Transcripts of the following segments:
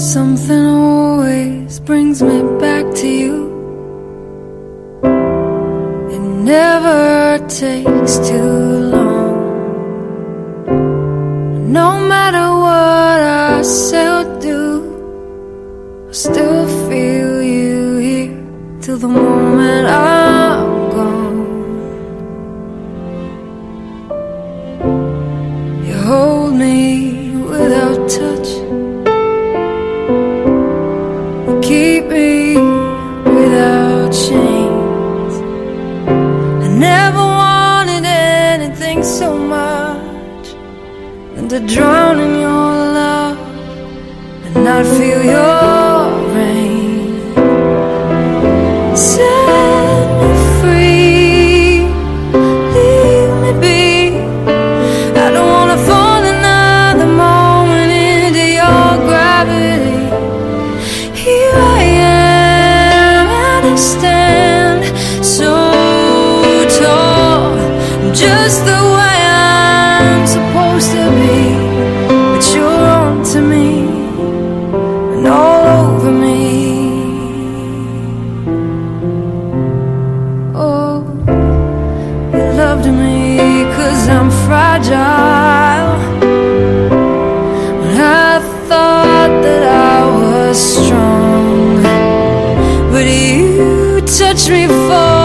Something always brings me back to you. It never takes too long. No matter what I say or do, I still feel you here till the moment I'm never wanted anything so much than to drown in your love and not feel your just the way I'm supposed to be. But you're on to me and all over me. Oh, you loved me cause I'm fragile. When I thought that I was strong, but you me for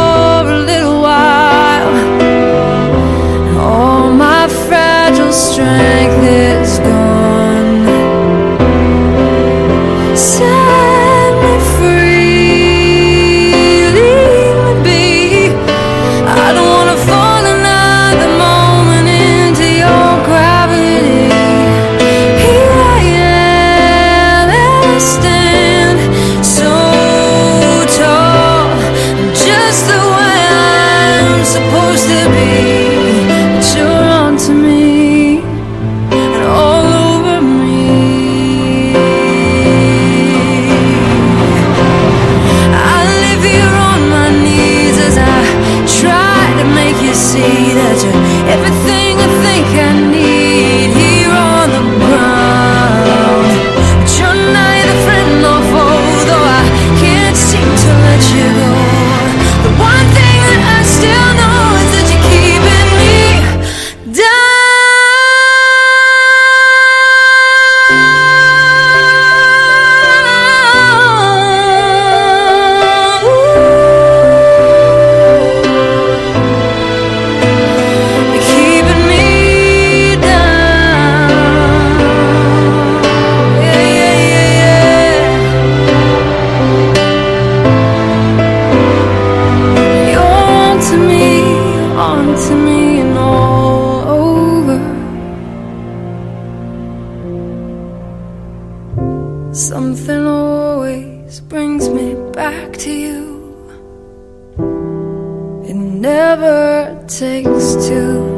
onto me, and all over. Something always brings me back to you. It never takes two